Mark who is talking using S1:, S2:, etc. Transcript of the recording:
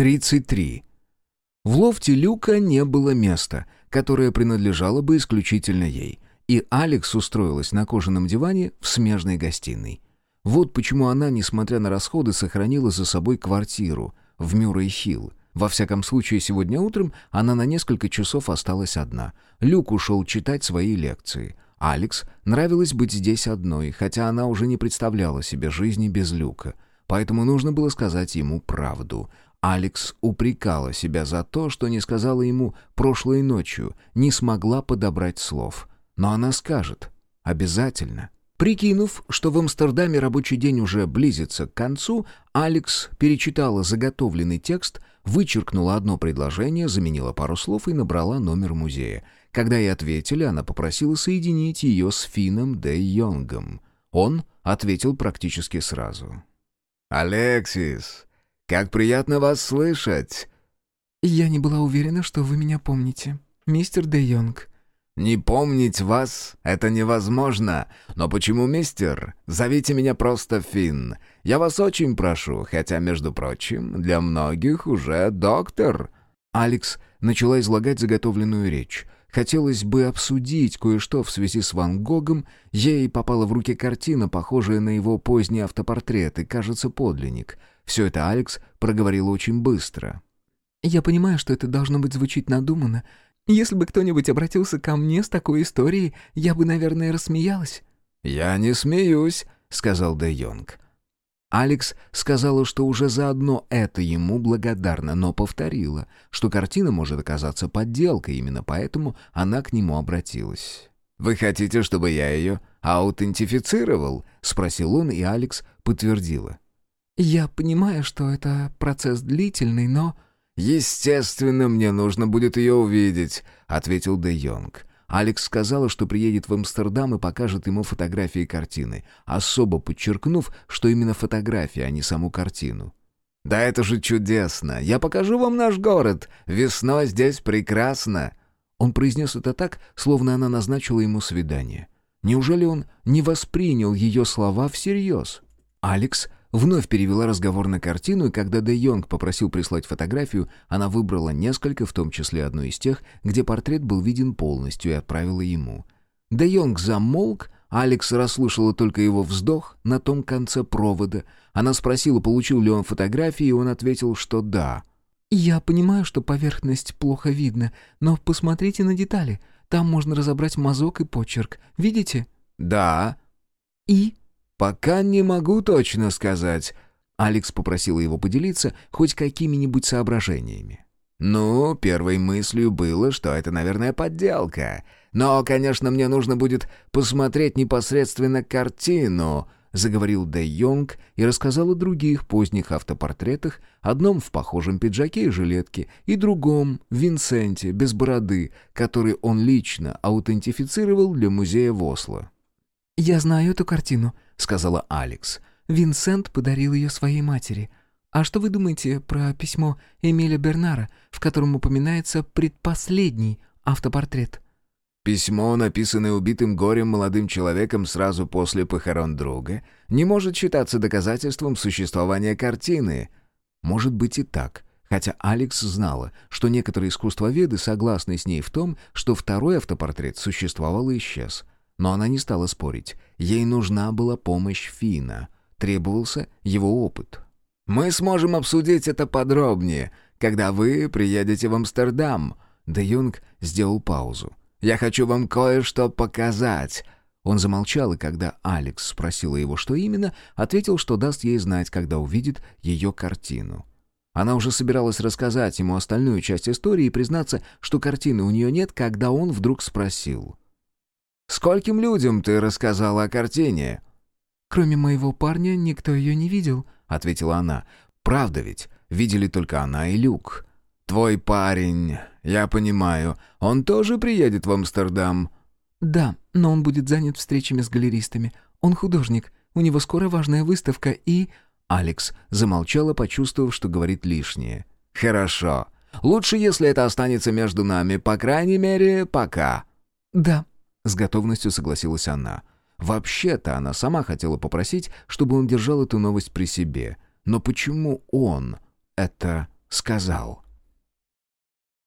S1: 33. В лофте Люка не было места, которое принадлежало бы исключительно ей, и Алекс устроилась на кожаном диване в смежной гостиной. Вот почему она, несмотря на расходы, сохранила за собой квартиру в Мюррей-Хилл. Во всяком случае, сегодня утром она на несколько часов осталась одна. Люк ушел читать свои лекции. Алекс нравилось быть здесь одной, хотя она уже не представляла себе жизни без Люка. Поэтому нужно было сказать ему правду. Алекс упрекала себя за то, что не сказала ему прошлой ночью, не смогла подобрать слов. Но она скажет. Обязательно. Прикинув, что в Амстердаме рабочий день уже близится к концу, Алекс перечитала заготовленный текст, вычеркнула одно предложение, заменила пару слов и набрала номер музея. Когда ей ответили, она попросила соединить ее с Финном де Йонгом. Он ответил практически сразу.
S2: «Алексис, как приятно вас слышать!»
S3: «Я не была уверена, что вы меня помните, мистер Де Йонг».
S2: «Не помнить вас — это невозможно. Но почему, мистер? Зовите меня просто Финн. Я вас очень прошу, хотя, между прочим, для многих уже доктор».
S1: Алекс начала излагать заготовленную речь. Хотелось бы обсудить кое-что в связи с Ван Гогом. Ей попала в руки картина, похожая на его поздний автопортрет, и, кажется, подлинник — все это Алекс проговорил очень быстро.
S3: «Я понимаю, что это должно быть звучить надуманно. Если бы кто-нибудь обратился ко мне с такой историей, я бы, наверное, рассмеялась».
S2: «Я не смеюсь», — сказал Де Йонг.
S1: Алекс сказала, что уже заодно это ему благодарна, но повторила, что картина может оказаться подделкой, именно поэтому она к нему обратилась.
S2: «Вы хотите, чтобы я ее аутентифицировал?» — спросил он, и Алекс подтвердила.
S3: «Я понимаю, что это процесс длительный, но...»
S2: «Естественно, мне нужно будет ее увидеть», — ответил Де Йонг.
S1: Алекс сказала, что приедет в Амстердам и покажет ему фотографии картины, особо подчеркнув, что именно фотографии, а не саму картину.
S2: «Да это же чудесно! Я покажу вам наш город! Весной здесь прекрасно!»
S1: Он произнес это так, словно она назначила ему свидание. Неужели он не воспринял ее слова всерьез? Алекс Вновь перевела разговор на картину, и когда Де Йонг попросил прислать фотографию, она выбрала несколько, в том числе одну из тех, где портрет был виден полностью, и отправила ему. Де Йонг замолк, Алекс расслышала только его вздох на том конце провода. Она спросила, получил ли он фотографии, и он ответил, что да.
S3: «Я понимаю, что поверхность плохо видно, но посмотрите на детали. Там можно разобрать мазок и почерк. Видите?»
S2: «Да».
S3: «И?»
S2: «Пока не могу точно сказать».
S1: Алекс попросила его поделиться хоть какими-нибудь соображениями.
S2: «Ну, первой мыслью было, что это, наверное, подделка. Но, конечно, мне нужно будет посмотреть непосредственно картину», — заговорил Де Йонг и рассказал о других поздних автопортретах, одном в похожем пиджаке и жилетке, и другом, Винсенте, без бороды, который он лично аутентифицировал для музея в Осло.
S3: «Я знаю эту картину», — сказала Алекс. «Винсент подарил ее своей матери. А что вы думаете про письмо Эмиля Бернара, в котором упоминается предпоследний автопортрет?»
S2: Письмо, написанное убитым горем молодым человеком сразу после похорон друга, не может считаться доказательством существования картины.
S1: Может быть и так, хотя Алекс знала, что некоторые искусствоведы согласны с ней в том, что второй автопортрет существовал и исчез. Но она не стала спорить. Ей нужна была помощь Фина. Требовался его опыт.
S2: «Мы сможем обсудить это подробнее, когда вы приедете в Амстердам».
S1: Де Юнг сделал паузу.
S2: «Я хочу вам кое-что показать».
S1: Он замолчал, и когда Алекс спросила его, что именно, ответил, что даст ей знать, когда увидит ее картину. Она уже собиралась рассказать ему остальную часть истории и признаться, что картины у нее нет, когда он вдруг спросил.
S2: Скольким людям ты рассказала о картине?»
S3: «Кроме моего парня, никто ее не видел», —
S1: ответила она. «Правда ведь? Видели только она и Люк».
S2: «Твой парень, я понимаю, он тоже приедет в Амстердам?»
S3: «Да, но он будет занят встречами с галеристами. Он художник, у него скоро важная выставка и...»
S1: Алекс замолчала, почувствовав, что говорит лишнее.
S2: «Хорошо. Лучше, если это останется между нами, по крайней мере, пока».
S3: «Да»,
S1: с готовностью согласилась она. Вообще-то она сама хотела попросить, чтобы он держал эту новость при себе. Но почему он это сказал